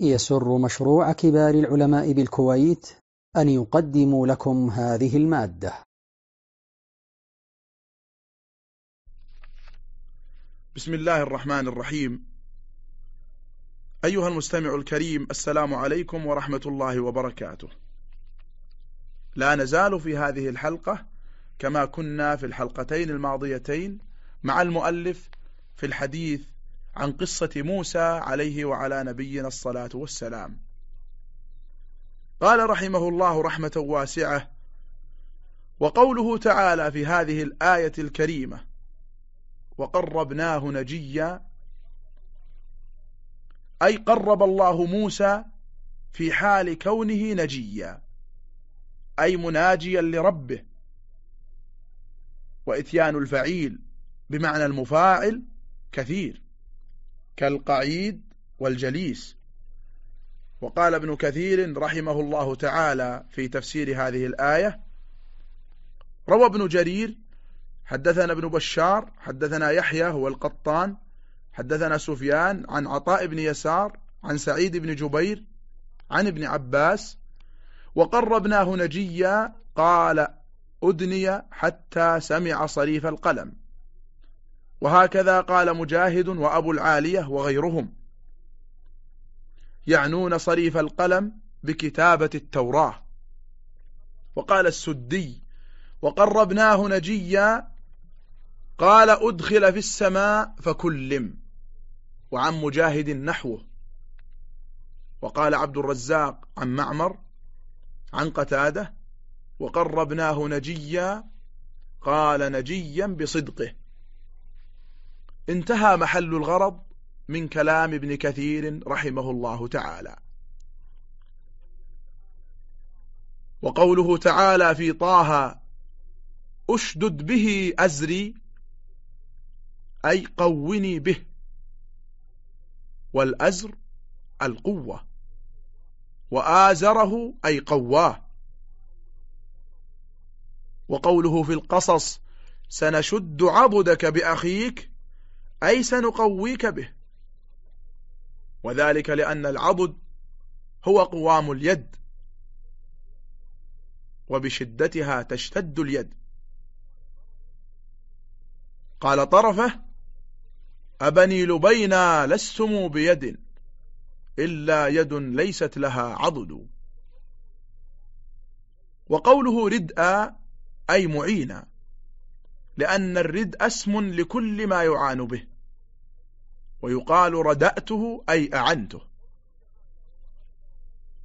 يسر مشروع كبار العلماء بالكويت أن يقدم لكم هذه المادة. بسم الله الرحمن الرحيم. أيها المستمع الكريم السلام عليكم ورحمة الله وبركاته. لا نزال في هذه الحلقة كما كنا في الحلقتين الماضيتين مع المؤلف في الحديث عن قصة موسى عليه وعلى نبينا الصلاة والسلام. قال رحمه الله رحمة واسعة وقوله تعالى في هذه الآية الكريمة وقربناه نجيا أي قرب الله موسى في حال كونه نجيا أي مناجيا لربه وإتيان الفعيل بمعنى المفاعل كثير. كالقعيد والجليس. وقال ابن كثير رحمه الله تعالى في تفسير هذه الآية روى ابن جرير حدثنا ابن بشار حدثنا يحيى هو القطان حدثنا سفيان عن عطاء بن يسار عن سعيد بن جبير عن ابن عباس. وقربناه نجيا قال أدني حتى سمع صريف القلم. وهكذا قال مجاهد وأبو العالية وغيرهم. يعنون صريف القلم بكتابة التوراة. وقال السدي وقربناه نجيا قال أدخل في السماء فكلم وعن مجاهد نحوه. وقال عبد الرزاق عن معمر عن قتادة وقربناه نجيا قال نجيا بصدقه انتهى محل الغرض من كلام ابن كثير رحمه الله تعالى. وقوله تعالى في طه أشدد به أزري أي قوني به والأزر القوة وآزره أي قواه. وقوله في القصص سنشد عبدك بأخيك أي سنقويك به. وذلك لأن العضد هو قوام اليد. وبشدتها تشتد اليد. قال طرفه أبني لبينا لستم بيد. إلا يد ليست لها عضد. وقوله ردء أي معينا. لأن الرد أسم لكل ما يعان به. ويقال ردأته أي أعنته.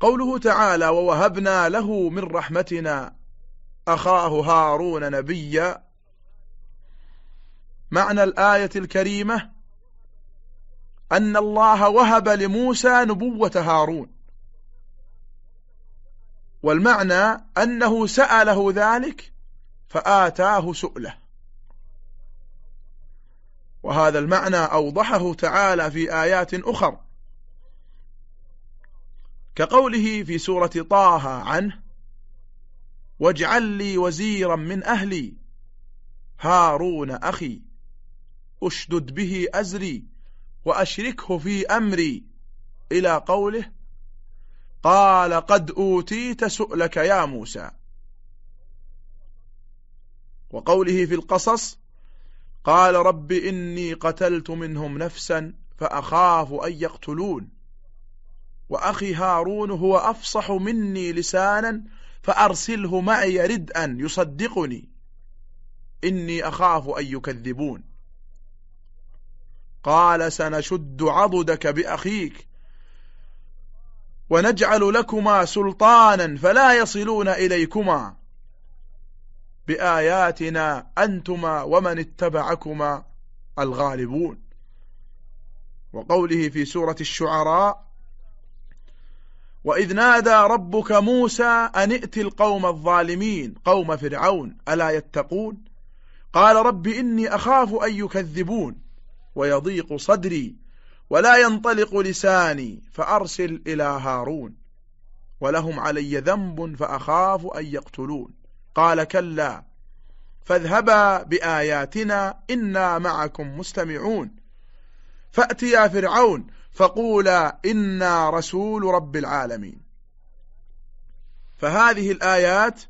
قوله تعالى ووهبنا له من رحمتنا أخاه هارون نبيا. معنى الآية الكريمة أن الله وهب لموسى نبوة هارون. والمعنى أنه سأله ذلك فآتاه سؤله. وهذا المعنى أوضحه تعالى في آيات أخر. كقوله في سورة طه عنه واجعل لي وزيرا من أهلي هارون أخي أشدد به أزري وأشركه في أمري. إلى قوله قال قد أوتيت سؤلك يا موسى. وقوله في القصص قال رب إني قتلت منهم نفسا فأخاف أن يقتلون. وأخي هارون هو أفصح مني لسانا فأرسله معي ردءا يصدقني. إني أخاف أن يكذبون. قال سنشد عضدك بأخيك ونجعل لكما سلطانا فلا يصلون إليكما. بآياتنا أنتما ومن اتبعكما الغالبون. وقوله في سورة الشعراء وإذ نادى ربك موسى أن ائت القوم الظالمين قوم فرعون ألا يتقون؟ قال رب إني أخاف أن يكذبون ويضيق صدري ولا ينطلق لساني فأرسل إلى هارون ولهم علي ذنب فأخاف أن يقتلون. قال كلا فاذهبا بآياتنا إنا معكم مستمعون. فأتيا فرعون فقولا إنا رسول رب العالمين. فهذه الآيات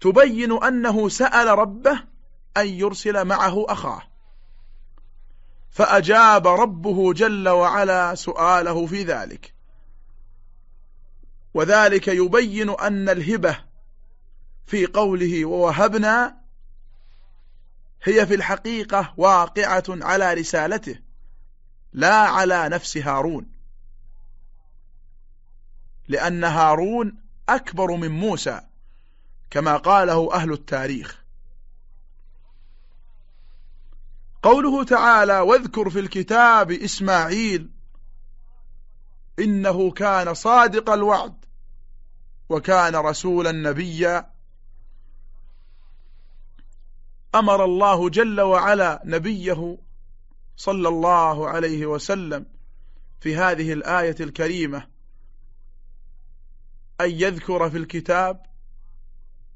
تبين أنه سأل ربه أن يرسل معه أخاه. فأجاب ربه جل وعلا سؤاله في ذلك. وذلك يبين أن الهبة في قوله ووهبنا هي في الحقيقة واقعة على رسالته لا على نفس هارون. لأن هارون أكبر من موسى كما قاله أهل التاريخ. قوله تعالى واذكر في الكتاب إسماعيل إنه كان صادق الوعد وكان رسولا نبيا أمر الله جل وعلا نبيه صلى الله عليه وسلم في هذه الآية الكريمة أن يذكر في الكتاب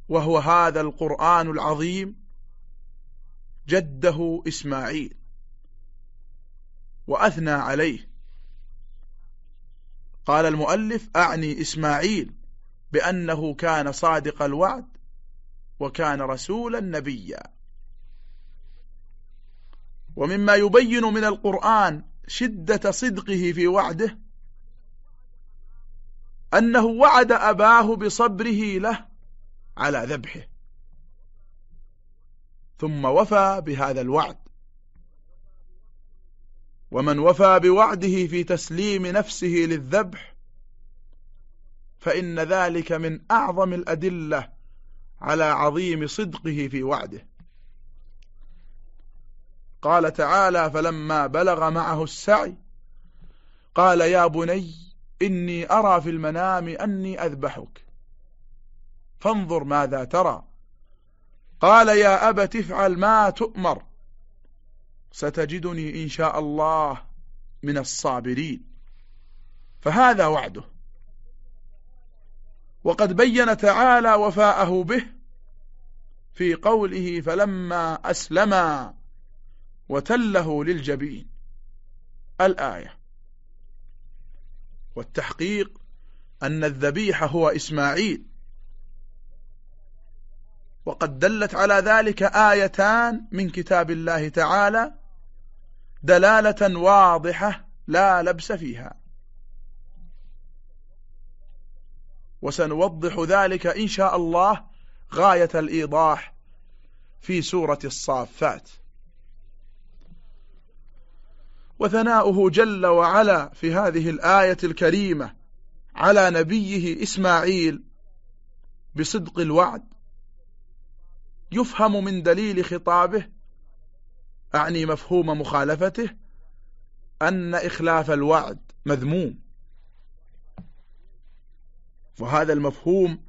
وهو هذا القرآن العظيم جده إسماعيل وأثنى عليه. قال المؤلف أعني إسماعيل بأنه كان صادق الوعد وكان رسولا نبيا. ومما يبين من القرآن شدة صدقه في وعده أنه وعد أباه بصبره له على ذبحه ثم وفى بهذا الوعد. ومن وفى بوعده في تسليم نفسه للذبح فإن ذلك من أعظم الأدلة على عظيم صدقه في وعده. قال تعالى فلما بلغ معه السعي قال يا بني إني أرى في المنام أني أذبحك. فانظر ماذا ترى. قال يا أبت افعل ما تؤمر. ستجدني إن شاء الله من الصابرين. فهذا وعده. وقد بين تعالى وفاءه به في قوله فلما أسلما. وتله للجبين. الآية. والتحقيق أن الذبيح هو إسماعيل. وقد دلت على ذلك آيتان من كتاب الله تعالى دلالة واضحة لا لبس فيها. وسنوضح ذلك إن شاء الله غاية الإيضاح في سورة الصافات. وثناؤه جل وعلا في هذه الآية الكريمة على نبيه إسماعيل بصدق الوعد. يفهم من دليل خطابه أعني مفهوم مخالفته أن إخلاف الوعد مذموم. وهذا المفهوم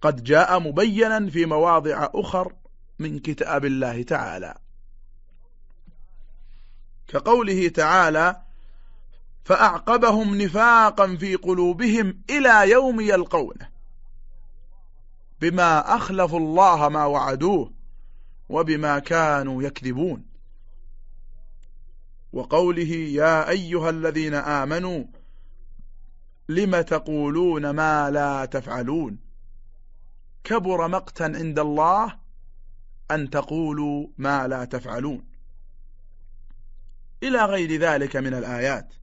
قد جاء مبينا في مواضع أخر من كتاب الله تعالى. كقوله تعالى فأعقبهم نفاقا في قلوبهم إلى يوم يلقونه بما أخلفوا الله ما وعدوه وبما كانوا يكذبون. وقوله يا أيها الذين آمنوا لم تقولون ما لا تفعلون؟ كبر مقتا عند الله أن تقولوا ما لا تفعلون. إلى غير ذلك من الآيات.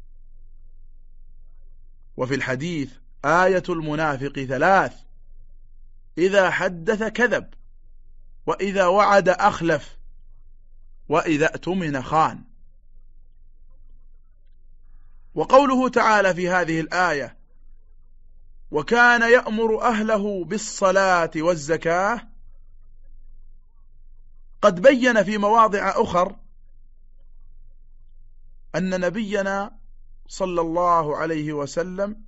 وفي الحديث آية المنافق ثلاث إذا حدث كذب وإذا وعد أخلف وإذا أتمن خان. وقوله تعالى في هذه الآية وكان يأمر أهله بالصلاة والزكاة قد بين في مواضع أخر أن نبينا صلى الله عليه وسلم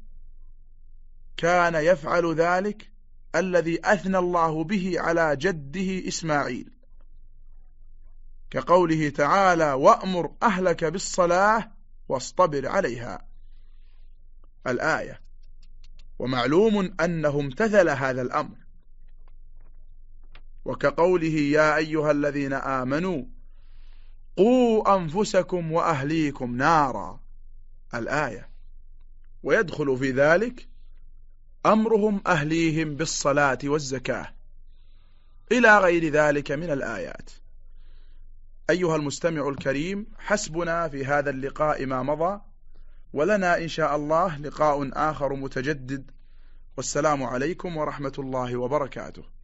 كان يفعل ذلك الذي أثنى الله به على جده إسماعيل. كقوله تعالى وأمر أهلك بالصلاة واصطبر عليها الآية. ومعلوم أنه امتثل هذا الأمر. وكقوله يا أيها الذين آمنوا قوا أنفسكم وأهليكم نارا. الآية. ويدخل في ذلك أمرهم أهليهم بالصلاة والزكاة. إلى غير ذلك من الآيات. أيها المستمع الكريم حسبنا في هذا اللقاء ما مضى ولنا إن شاء الله لقاء آخر متجدد. والسلام عليكم ورحمة الله وبركاته.